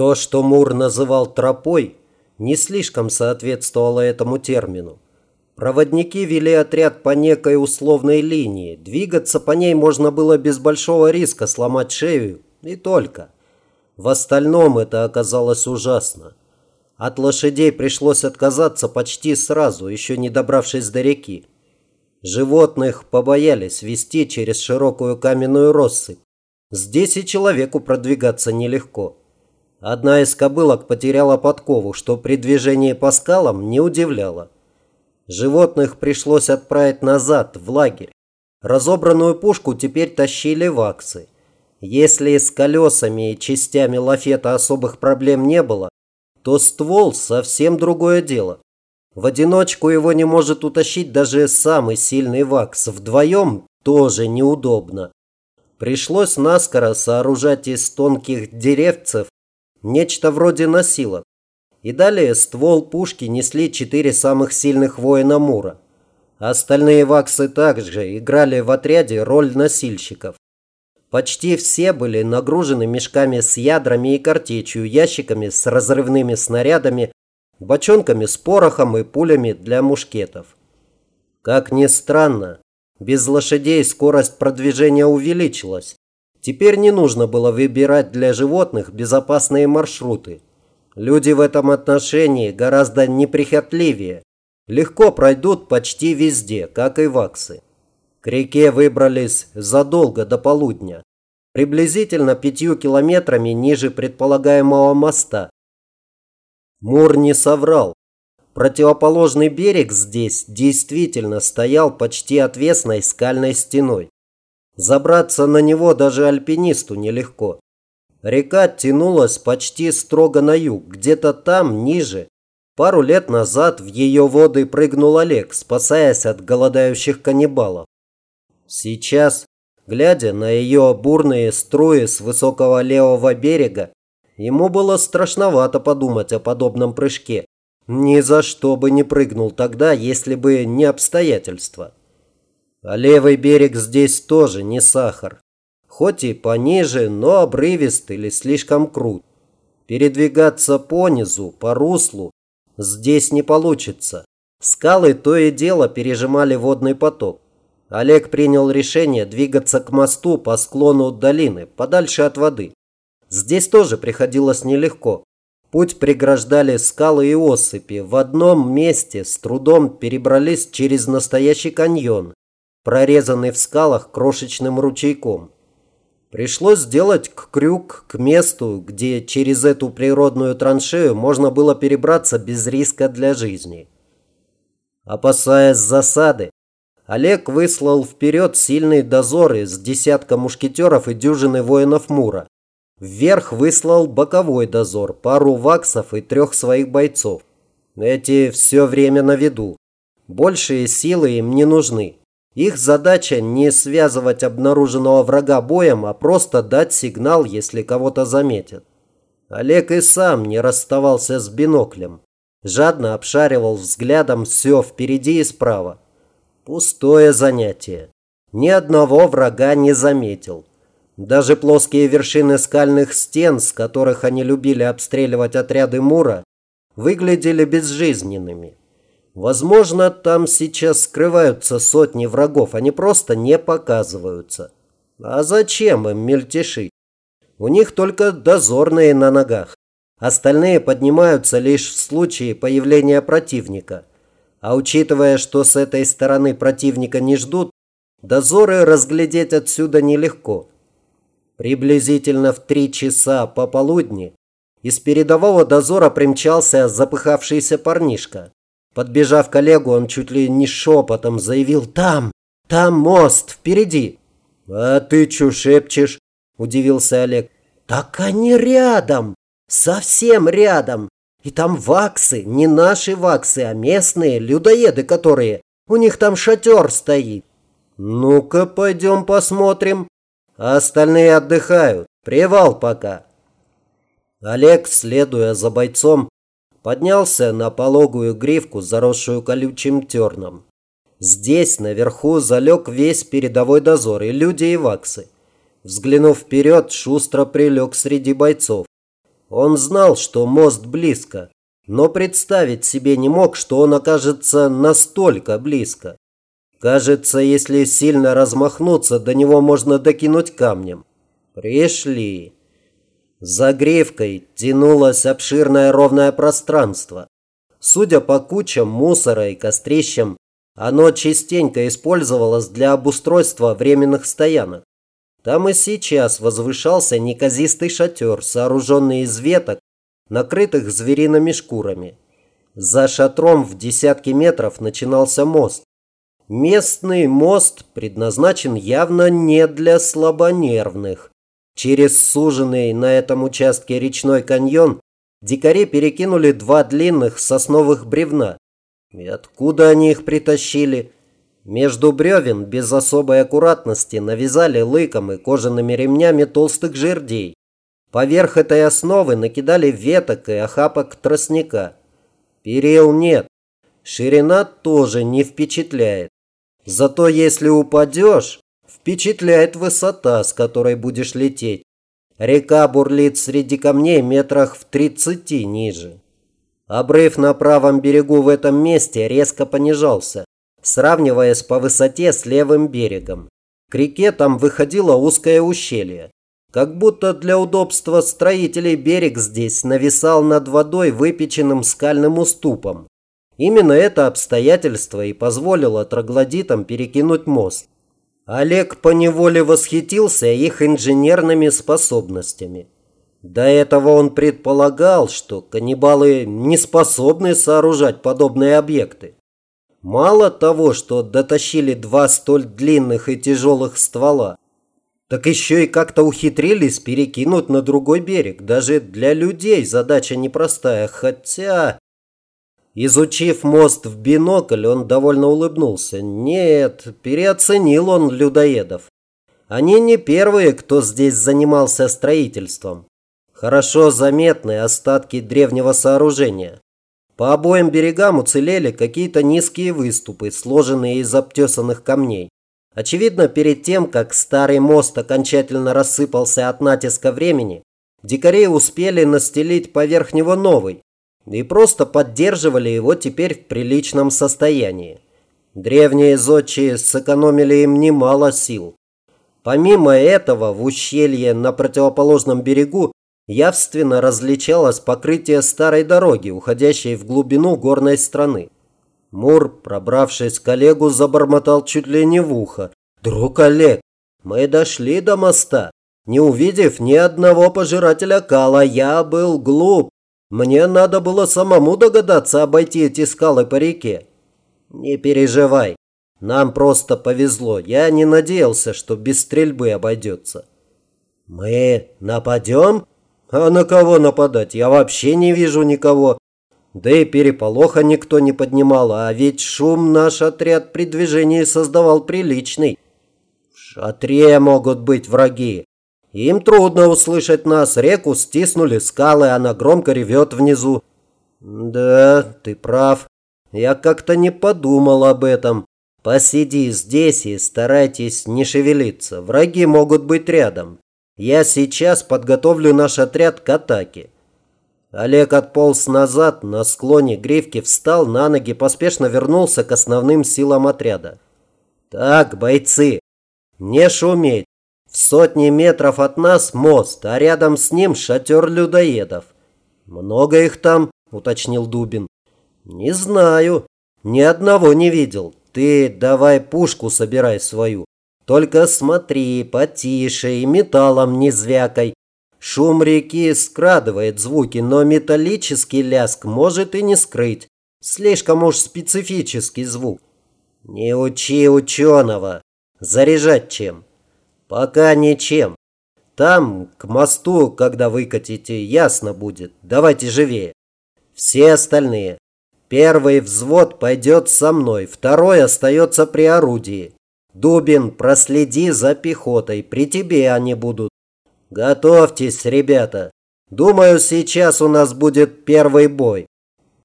То, что Мур называл тропой, не слишком соответствовало этому термину. Проводники вели отряд по некой условной линии. Двигаться по ней можно было без большого риска сломать шею и только. В остальном это оказалось ужасно. От лошадей пришлось отказаться почти сразу, еще не добравшись до реки. Животных побоялись вести через широкую каменную россыпь. Здесь и человеку продвигаться нелегко. Одна из кобылок потеряла подкову, что при движении по скалам не удивляло. Животных пришлось отправить назад, в лагерь. Разобранную пушку теперь тащили ваксы. Если с колесами и частями лафета особых проблем не было, то ствол совсем другое дело. В одиночку его не может утащить даже самый сильный вакс. Вдвоем тоже неудобно. Пришлось наскоро сооружать из тонких деревцев Нечто вроде носилок. И далее ствол пушки несли четыре самых сильных воина Мура. Остальные ваксы также играли в отряде роль носильщиков. Почти все были нагружены мешками с ядрами и картечью, ящиками с разрывными снарядами, бочонками с порохом и пулями для мушкетов. Как ни странно, без лошадей скорость продвижения увеличилась. Теперь не нужно было выбирать для животных безопасные маршруты. Люди в этом отношении гораздо неприхотливее. Легко пройдут почти везде, как и ваксы. К реке выбрались задолго до полудня. Приблизительно пятью километрами ниже предполагаемого моста. Мур не соврал. Противоположный берег здесь действительно стоял почти отвесной скальной стеной. Забраться на него даже альпинисту нелегко. Река тянулась почти строго на юг, где-то там, ниже. Пару лет назад в ее воды прыгнул Олег, спасаясь от голодающих каннибалов. Сейчас, глядя на ее бурные струи с высокого левого берега, ему было страшновато подумать о подобном прыжке. Ни за что бы не прыгнул тогда, если бы не обстоятельства. А левый берег здесь тоже не сахар. Хоть и пониже, но обрывист или слишком крут. Передвигаться по низу, по руслу, здесь не получится. Скалы то и дело пережимали водный поток. Олег принял решение двигаться к мосту по склону долины, подальше от воды. Здесь тоже приходилось нелегко. Путь преграждали скалы и осыпи. В одном месте с трудом перебрались через настоящий каньон, прорезанный в скалах крошечным ручейком. Пришлось сделать крюк к месту, где через эту природную траншею можно было перебраться без риска для жизни. Опасаясь засады, Олег выслал вперед сильный дозор из десятка мушкетеров и дюжины воинов Мура. Вверх выслал боковой дозор, пару ваксов и трех своих бойцов. Эти все время на виду. Большие силы им не нужны. Их задача не связывать обнаруженного врага боем, а просто дать сигнал, если кого-то заметят. Олег и сам не расставался с биноклем. Жадно обшаривал взглядом все впереди и справа. Пустое занятие. Ни одного врага не заметил. Даже плоские вершины скальных стен, с которых они любили обстреливать отряды Мура, выглядели безжизненными. Возможно, там сейчас скрываются сотни врагов, они просто не показываются. А зачем им мельтешить? У них только дозорные на ногах. Остальные поднимаются лишь в случае появления противника. А учитывая, что с этой стороны противника не ждут, дозоры разглядеть отсюда нелегко. Приблизительно в три часа пополудни из передового дозора примчался запыхавшийся парнишка. Подбежав к Олегу, он чуть ли не шепотом заявил «Там! Там мост! Впереди!» «А ты чё шепчешь?» – удивился Олег. «Так они рядом! Совсем рядом! И там ваксы, не наши ваксы, а местные, людоеды которые. У них там шатер стоит». «Ну-ка, пойдем посмотрим. А остальные отдыхают. Привал пока». Олег, следуя за бойцом, поднялся на пологую гривку, заросшую колючим терном. Здесь, наверху, залег весь передовой дозор и люди и ваксы. Взглянув вперед, шустро прилег среди бойцов. Он знал, что мост близко, но представить себе не мог, что он окажется настолько близко. Кажется, если сильно размахнуться, до него можно докинуть камнем. Пришли. За гревкой тянулось обширное ровное пространство. Судя по кучам мусора и кострищам, оно частенько использовалось для обустройства временных стоянок. Там и сейчас возвышался неказистый шатер, сооруженный из веток, накрытых звериными шкурами. За шатром в десятки метров начинался мост. Местный мост предназначен явно не для слабонервных. Через суженный на этом участке речной каньон дикари перекинули два длинных сосновых бревна. И откуда они их притащили? Между бревен без особой аккуратности навязали лыком и кожаными ремнями толстых жердей. Поверх этой основы накидали веток и охапок тростника. Перил нет. Ширина тоже не впечатляет. Зато если упадешь, впечатляет высота, с которой будешь лететь. Река бурлит среди камней метрах в тридцати ниже. Обрыв на правом берегу в этом месте резко понижался, сравниваясь по высоте с левым берегом. К реке там выходило узкое ущелье. Как будто для удобства строителей берег здесь нависал над водой выпеченным скальным уступом. Именно это обстоятельство и позволило троглодитам перекинуть мост. Олег поневоле восхитился их инженерными способностями. До этого он предполагал, что каннибалы не способны сооружать подобные объекты. Мало того, что дотащили два столь длинных и тяжелых ствола, так еще и как-то ухитрились перекинуть на другой берег. Даже для людей задача непростая, хотя... Изучив мост в бинокль, он довольно улыбнулся. Нет, переоценил он людоедов. Они не первые, кто здесь занимался строительством. Хорошо заметны остатки древнего сооружения. По обоим берегам уцелели какие-то низкие выступы, сложенные из обтесанных камней. Очевидно, перед тем, как старый мост окончательно рассыпался от натиска времени, дикари успели настелить поверх него новый и просто поддерживали его теперь в приличном состоянии. Древние зодчие сэкономили им немало сил. Помимо этого, в ущелье на противоположном берегу явственно различалось покрытие старой дороги, уходящей в глубину горной страны. Мур, пробравшись к Олегу, забормотал чуть ли не в ухо. «Друг Олег, мы дошли до моста. Не увидев ни одного пожирателя кала, я был глуп. Мне надо было самому догадаться обойти эти скалы по реке». «Не переживай. Нам просто повезло. Я не надеялся, что без стрельбы обойдется». «Мы нападем?» «А на кого нападать? Я вообще не вижу никого. Да и переполоха никто не поднимал, а ведь шум наш отряд при движении создавал приличный. В шатре могут быть враги. Им трудно услышать нас, реку стиснули скалы, она громко ревет внизу. Да, ты прав. Я как-то не подумал об этом. Посиди здесь и старайтесь не шевелиться. Враги могут быть рядом. Я сейчас подготовлю наш отряд к атаке. Олег отполз назад, на склоне гривки встал на ноги, поспешно вернулся к основным силам отряда. «Так, бойцы, не шуметь. В сотни метров от нас мост, а рядом с ним шатер людоедов. Много их там?» – уточнил Дубин. «Не знаю. Ни одного не видел. Ты давай пушку собирай свою. Только смотри, потише и металлом не звякай. Шум реки скрадывает звуки, но металлический ляск может и не скрыть. Слишком уж специфический звук. Не учи ученого. Заряжать чем? Пока ничем. Там, к мосту, когда выкатите, ясно будет. Давайте живее. Все остальные. Первый взвод пойдет со мной, второй остается при орудии. Дубин, проследи за пехотой, при тебе они будут. Готовьтесь, ребята. Думаю, сейчас у нас будет первый бой.